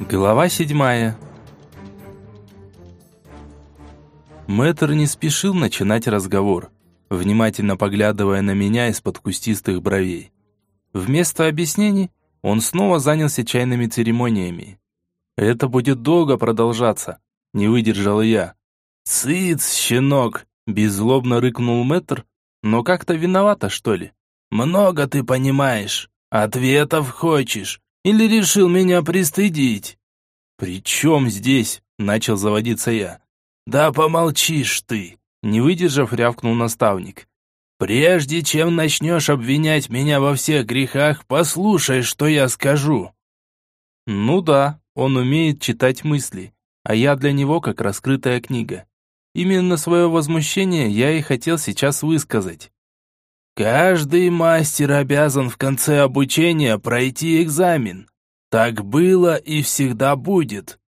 Глава седьмая. Мэтр не спешил начинать разговор, внимательно поглядывая на меня из-под кустистых бровей. Вместо объяснений он снова занялся чайными церемониями. «Это будет долго продолжаться», — не выдержал я. «Цыц, щенок!» — беззлобно рыкнул мэтр, но как-то виновата, что ли. «Много ты понимаешь, ответов хочешь, или решил меня пристыдить?» «При чем здесь?» – начал заводиться я. «Да помолчишь ты!» – не выдержав, рявкнул наставник. «Прежде чем начнешь обвинять меня во всех грехах, послушай, что я скажу». «Ну да, он умеет читать мысли, а я для него как раскрытая книга. Именно свое возмущение я и хотел сейчас высказать. Каждый мастер обязан в конце обучения пройти экзамен. Так было и всегда будет.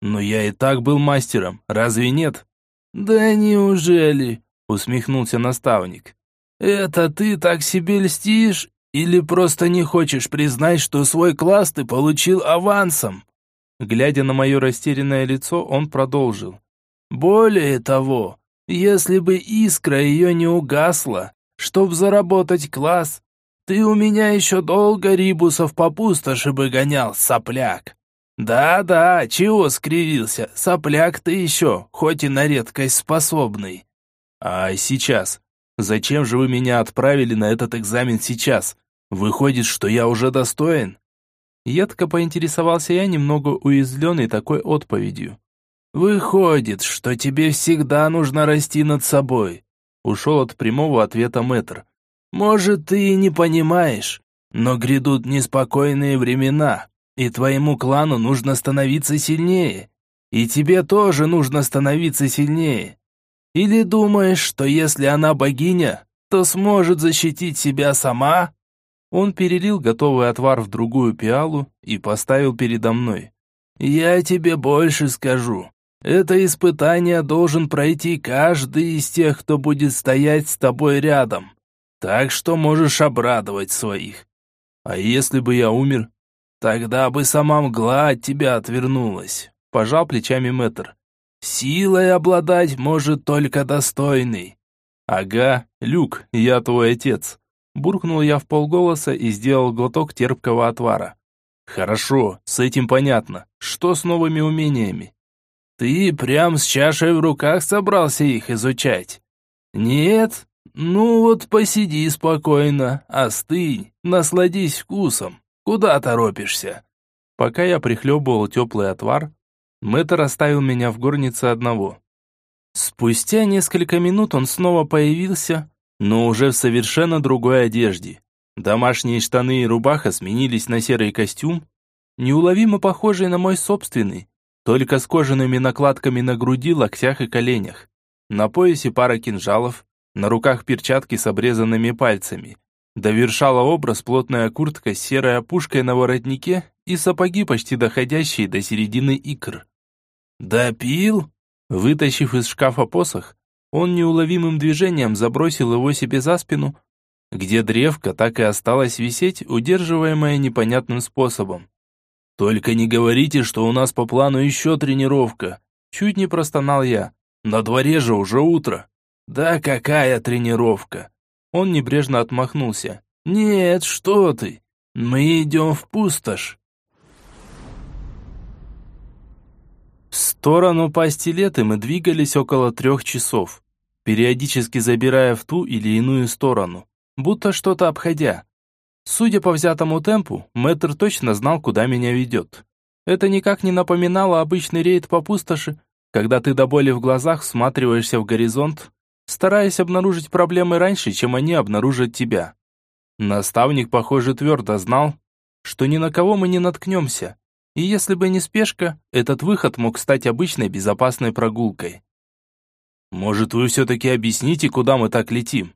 Но я и так был мастером, разве нет? Да неужели? Усмехнулся наставник. Это ты так себе льстишь или просто не хочешь признать, что свой класс ты получил авансом? Глядя на мое растерянное лицо, он продолжил. Более того, если бы искра ее не угасла, Чтоб заработать класс, ты у меня еще долго рибусов по пустоши бы гонял, сопляк. Да-да, чего скривился, сопляк ты еще, хоть и на редкость способный. А сейчас? Зачем же вы меня отправили на этот экзамен сейчас? Выходит, что я уже достоин? Едко поинтересовался я, немного уязвленный такой отповедью. Выходит, что тебе всегда нужно расти над собой, Ушел от прямого ответа мэтр. «Может, ты и не понимаешь, но грядут неспокойные времена, и твоему клану нужно становиться сильнее. И тебе тоже нужно становиться сильнее. Или думаешь, что если она богиня, то сможет защитить себя сама?» Он перелил готовый отвар в другую пиалу и поставил передо мной. «Я тебе больше скажу. Это испытание должен пройти каждый из тех, кто будет стоять с тобой рядом. Так что можешь обрадовать своих. А если бы я умер? Тогда бы сама мгла от тебя отвернулась. Пожал плечами мэтр. Силой обладать может только достойный. Ага, Люк, я твой отец. Буркнул я в полголоса и сделал глоток терпкого отвара. Хорошо, с этим понятно. Что с новыми умениями? Ты прям с чашей в руках собрался их изучать? Нет? Ну вот посиди спокойно, остынь, насладись вкусом. Куда торопишься? Пока я прихлебывал теплый отвар, мэтр оставил меня в горнице одного. Спустя несколько минут он снова появился, но уже в совершенно другой одежде. Домашние штаны и рубаха сменились на серый костюм, неуловимо похожий на мой собственный, только с кожаными накладками на груди, локтях и коленях. На поясе пара кинжалов, на руках перчатки с обрезанными пальцами. Довершала образ плотная куртка с серой опушкой на воротнике и сапоги, почти доходящие до середины икр. «Допил?» Вытащив из шкафа посох, он неуловимым движением забросил его себе за спину, где древко так и осталось висеть, удерживаемое непонятным способом. «Только не говорите, что у нас по плану еще тренировка!» Чуть не простонал я. «На дворе же уже утро!» «Да какая тренировка?» Он небрежно отмахнулся. «Нет, что ты! Мы идем в пустошь!» В сторону пастилеты мы двигались около трех часов, периодически забирая в ту или иную сторону, будто что-то обходя. Судя по взятому темпу, мэтр точно знал, куда меня ведет. Это никак не напоминало обычный рейд по пустоши, когда ты до боли в глазах всматриваешься в горизонт, стараясь обнаружить проблемы раньше, чем они обнаружат тебя. Наставник, похоже, твердо знал, что ни на кого мы не наткнемся, и если бы не спешка, этот выход мог стать обычной безопасной прогулкой. «Может, вы все-таки объясните, куда мы так летим?»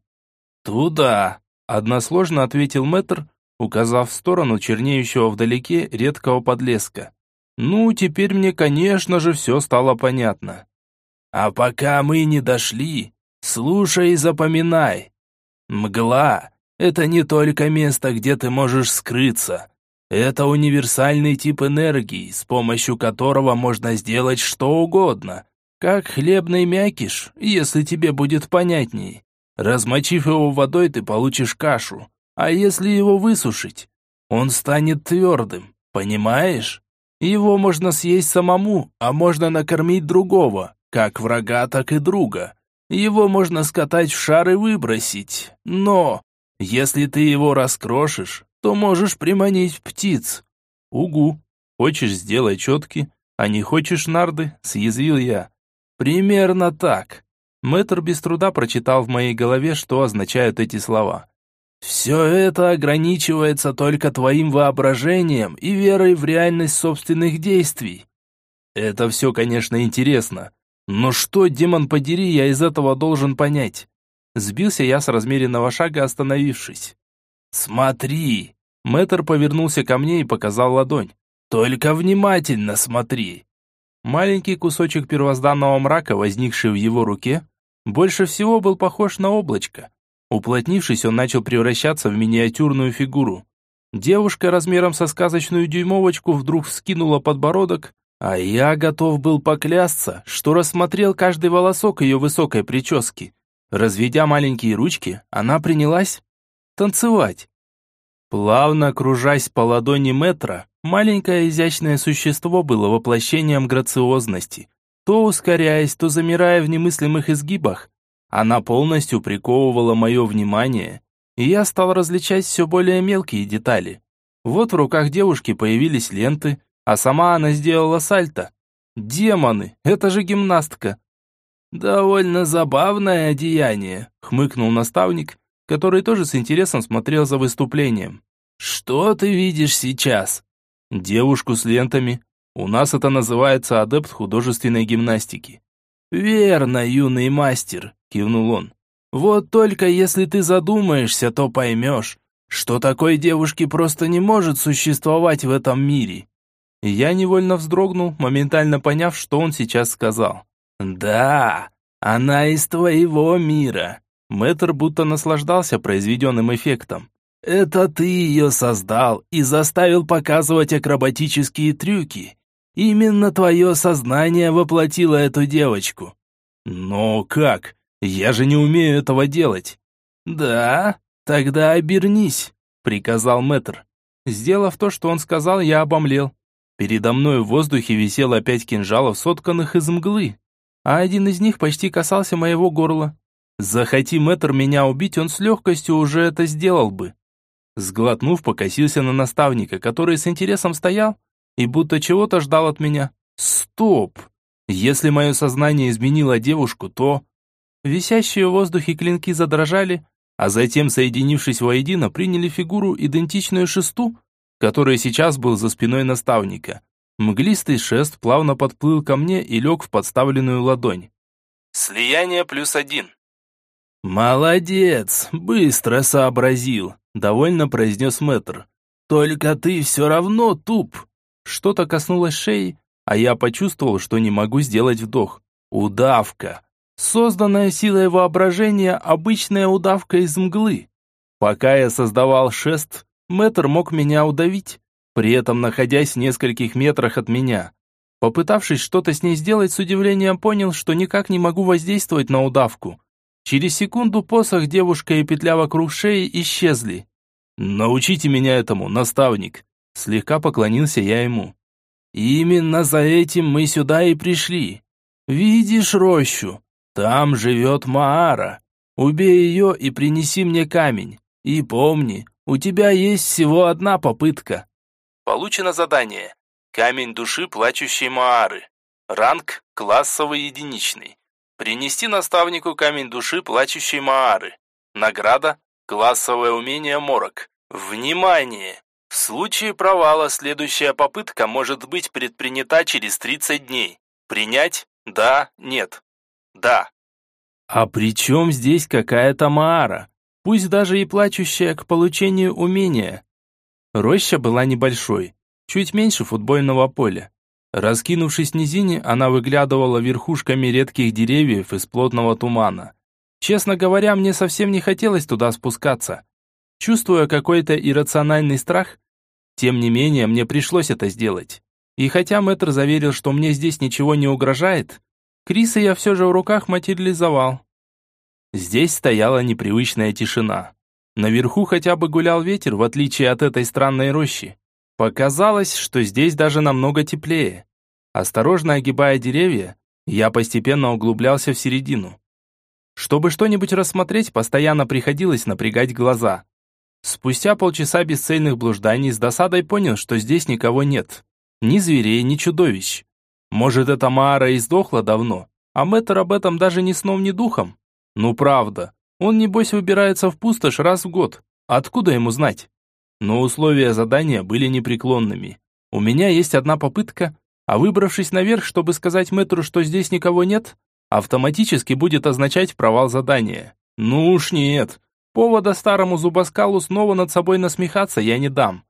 «Туда», Односложно ответил мэтр, указав в сторону чернеющего вдалеке редкого подлеска. Ну, теперь мне, конечно же, все стало понятно. А пока мы не дошли, слушай и запоминай. Мгла — это не только место, где ты можешь скрыться. Это универсальный тип энергии, с помощью которого можно сделать что угодно. Как хлебный мякиш, если тебе будет понятней. Размочив его водой, ты получишь кашу. А если его высушить, он станет твердым, понимаешь? Его можно съесть самому, а можно накормить другого, как врага, так и друга. Его можно скатать в шар и выбросить. Но, если ты его раскрошишь, то можешь приманить птиц. Угу. Хочешь, сделай четки, а не хочешь нарды, съязвил я. Примерно так. Мэтр без труда прочитал в моей голове, что означают эти слова. Все это ограничивается только твоим воображением и верой в реальность собственных действий. Это все, конечно, интересно. Но что, демон подери, я из этого должен понять? Сбился я с размеренного шага, остановившись. «Смотри!» Мэтр повернулся ко мне и показал ладонь. «Только внимательно смотри!» Маленький кусочек первозданного мрака, возникший в его руке, больше всего был похож на облачко. Уплотнившись, он начал превращаться в миниатюрную фигуру. Девушка размером со сказочную дюймовочку вдруг вскинула подбородок, а я готов был поклясться, что рассмотрел каждый волосок ее высокой прически. Разведя маленькие ручки, она принялась танцевать. Плавно кружась по ладони метра, маленькое изящное существо было воплощением грациозности. То ускоряясь, то замирая в немыслимых изгибах, она полностью приковывала мое внимание, и я стал различать все более мелкие детали. Вот в руках девушки появились ленты, а сама она сделала сальто. Демоны, это же гимнастка. Довольно забавное одеяние, хмыкнул наставник, который тоже с интересом смотрел за выступлением. Что ты видишь сейчас? Девушку с лентами. У нас это называется адепт художественной гимнастики. Верно, юный мастер, кивнул он. Вот только если ты задумаешься, то поймешь, что такой девушки просто не может существовать в этом мире. Я невольно вздрогнул, моментально поняв, что он сейчас сказал. Да, она из твоего мира. Мэтр будто наслаждался произведенным эффектом. Это ты ее создал и заставил показывать акробатические трюки. Именно твое сознание воплотило эту девочку. Но как? Я же не умею этого делать. Да? Тогда обернись, приказал мэтр. Сделав то, что он сказал, я обомлел. Передо мной в воздухе висело пять кинжалов, сотканных из мглы, а один из них почти касался моего горла. Захоти мэтр меня убить, он с легкостью уже это сделал бы. Сглотнув, покосился на наставника, который с интересом стоял и будто чего-то ждал от меня. Стоп! Если мое сознание изменило девушку, то... Висящие в воздухе клинки задрожали, а затем, соединившись воедино, приняли фигуру, идентичную шесту, который сейчас был за спиной наставника. Мглистый шест плавно подплыл ко мне и лег в подставленную ладонь. Слияние плюс один. «Молодец, быстро сообразил», — довольно произнес мэтр. «Только ты все равно туп». Что-то коснулось шеи, а я почувствовал, что не могу сделать вдох. Удавка. Созданная силой воображения обычная удавка из мглы. Пока я создавал шест, Мэтр мог меня удавить, при этом находясь в нескольких метрах от меня. Попытавшись что-то с ней сделать, с удивлением понял, что никак не могу воздействовать на удавку. Через секунду посох, девушка и петля вокруг шеи исчезли. «Научите меня этому, наставник!» Слегка поклонился я ему. Именно за этим мы сюда и пришли. Видишь рощу? Там живет Маара. Убей ее и принеси мне камень. И помни, у тебя есть всего одна попытка. Получено задание. Камень души плачущей Маары. Ранг классовый единичный. Принести наставнику камень души плачущей Маары. Награда классовое умение Морок. Внимание! В случае провала следующая попытка может быть предпринята через 30 дней. Принять? Да, нет. Да. А при чем здесь какая-то Маара? Пусть даже и плачущая к получению умения. Роща была небольшой, чуть меньше футбольного поля. Раскинувшись в низине, она выглядывала верхушками редких деревьев из плотного тумана. Честно говоря, мне совсем не хотелось туда спускаться. Чувствуя какой-то иррациональный страх, Тем не менее, мне пришлось это сделать. И хотя мэтр заверил, что мне здесь ничего не угрожает, Криса я все же в руках материализовал. Здесь стояла непривычная тишина. Наверху хотя бы гулял ветер, в отличие от этой странной рощи. Показалось, что здесь даже намного теплее. Осторожно огибая деревья, я постепенно углублялся в середину. Чтобы что-нибудь рассмотреть, постоянно приходилось напрягать глаза. Спустя полчаса бесцельных блужданий с досадой понял, что здесь никого нет. Ни зверей, ни чудовищ. Может, эта Маара и сдохла давно, а Мэтр об этом даже ни сном, ни духом? Ну правда, он небось выбирается в пустошь раз в год. Откуда ему знать? Но условия задания были непреклонными. У меня есть одна попытка, а выбравшись наверх, чтобы сказать Мэтру, что здесь никого нет, автоматически будет означать провал задания. Ну уж нет. Повода старому зубоскалу снова над собой насмехаться я не дам.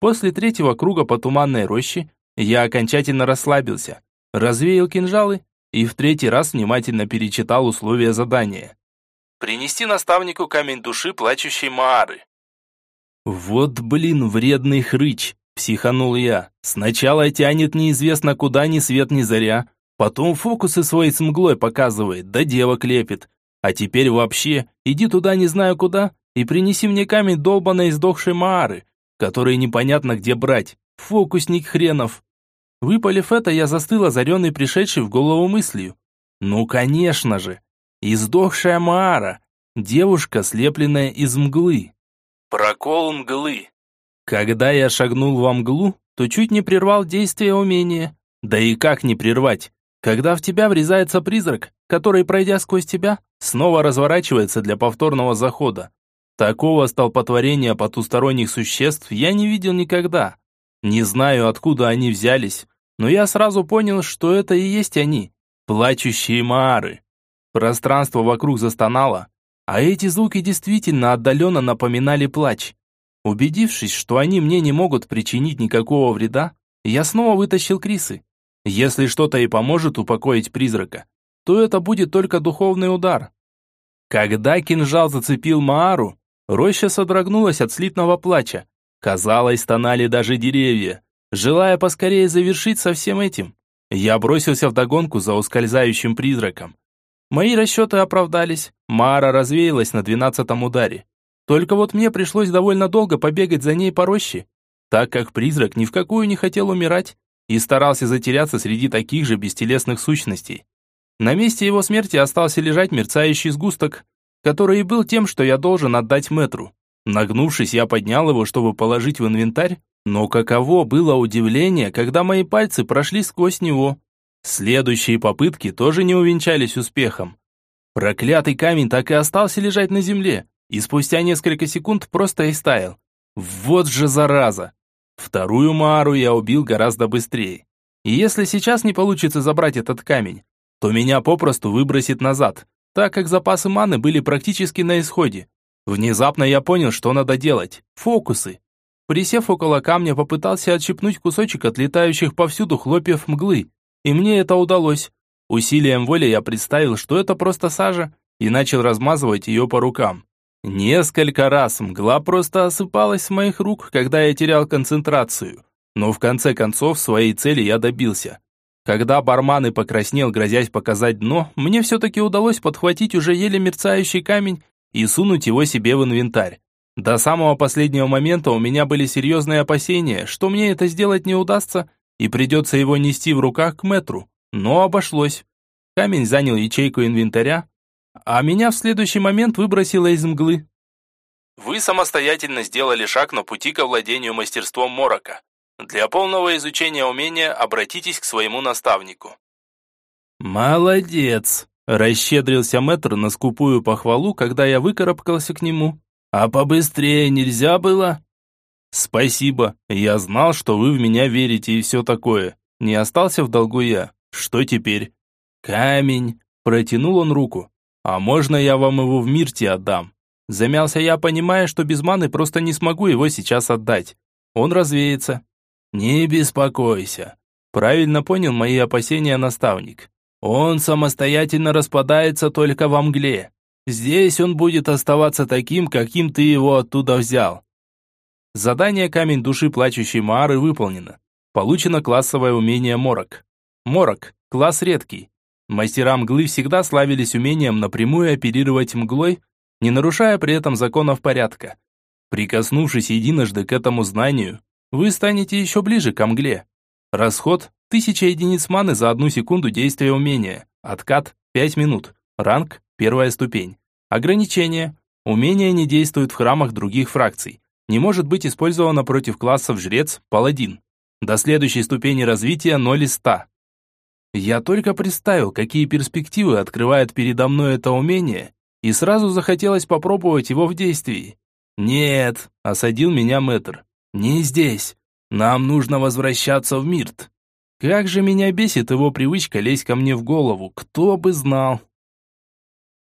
После третьего круга по туманной роще я окончательно расслабился, развеял кинжалы и в третий раз внимательно перечитал условия задания. Принести наставнику камень души плачущей Маары. Вот, блин, вредный хрыч, психанул я. Сначала тянет неизвестно куда ни свет ни заря, потом фокусы свои с мглой показывает, да девок лепит. А теперь вообще, иди туда не знаю куда и принеси мне камень долбаной издохшей Маары, который непонятно где брать. Фокусник хренов. Выпалив это, я застыл озаренный пришедший в голову мыслью. Ну, конечно же. Издохшая Маара. Девушка, слепленная из мглы. Прокол мглы. Когда я шагнул во мглу, то чуть не прервал действие умения. Да и как не прервать? Когда в тебя врезается призрак, который, пройдя сквозь тебя, снова разворачивается для повторного захода. Такого столпотворения потусторонних существ я не видел никогда. Не знаю, откуда они взялись, но я сразу понял, что это и есть они, плачущие Маары. Пространство вокруг застонало, а эти звуки действительно отдаленно напоминали плач. Убедившись, что они мне не могут причинить никакого вреда, я снова вытащил Крисы. Если что-то и поможет упокоить призрака, то это будет только духовный удар. Когда кинжал зацепил Маару, роща содрогнулась от слитного плача. Казалось, стонали даже деревья, желая поскорее завершить со всем этим. Я бросился в догонку за ускользающим призраком. Мои расчеты оправдались, Мара развеялась на двенадцатом ударе. Только вот мне пришлось довольно долго побегать за ней по роще, так как призрак ни в какую не хотел умирать и старался затеряться среди таких же бестелесных сущностей. На месте его смерти остался лежать мерцающий сгусток, который и был тем, что я должен отдать метру. Нагнувшись, я поднял его, чтобы положить в инвентарь, но каково было удивление, когда мои пальцы прошли сквозь него. Следующие попытки тоже не увенчались успехом. Проклятый камень так и остался лежать на земле, и спустя несколько секунд просто истаял. Вот же зараза! Вторую Мару я убил гораздо быстрее. И если сейчас не получится забрать этот камень, то меня попросту выбросит назад, так как запасы маны были практически на исходе. Внезапно я понял, что надо делать. Фокусы. Присев около камня, попытался отщипнуть кусочек от летающих повсюду хлопьев мглы. И мне это удалось. Усилием воли я представил, что это просто сажа, и начал размазывать ее по рукам. Несколько раз мгла просто осыпалась с моих рук, когда я терял концентрацию. Но в конце концов своей цели я добился. Когда барман и покраснел, грозясь показать дно, мне все-таки удалось подхватить уже еле мерцающий камень и сунуть его себе в инвентарь. До самого последнего момента у меня были серьезные опасения, что мне это сделать не удастся, и придется его нести в руках к метру. Но обошлось. Камень занял ячейку инвентаря, а меня в следующий момент выбросило из мглы. Вы самостоятельно сделали шаг на пути к владению мастерством Морока. Для полного изучения умения обратитесь к своему наставнику. Молодец, расщедрился мэтр на скупую похвалу, когда я выкарабкался к нему. А побыстрее нельзя было? Спасибо, я знал, что вы в меня верите и все такое. Не остался в долгу я. Что теперь? Камень. Протянул он руку. «А можно я вам его в Мирте отдам?» Замялся я, понимая, что без маны просто не смогу его сейчас отдать. Он развеется. «Не беспокойся», – правильно понял мои опасения наставник. «Он самостоятельно распадается только во мгле. Здесь он будет оставаться таким, каким ты его оттуда взял». Задание камень души плачущей Маары выполнено. Получено классовое умение Морок. Морок – класс редкий. Мастера мглы всегда славились умением напрямую оперировать мглой, не нарушая при этом законов порядка. Прикоснувшись единожды к этому знанию, вы станете еще ближе к мгле. Расход – 1000 единиц маны за одну секунду действия умения. Откат – 5 минут. Ранг – первая ступень. Ограничение. Умение не действует в храмах других фракций. Не может быть использовано против классов жрец, паладин. До следующей ступени развития 0 из 100. Я только представил, какие перспективы открывает передо мной это умение, и сразу захотелось попробовать его в действии. «Нет», — осадил меня мэтр, — «не здесь. Нам нужно возвращаться в Мирт». Как же меня бесит его привычка лезть ко мне в голову, кто бы знал.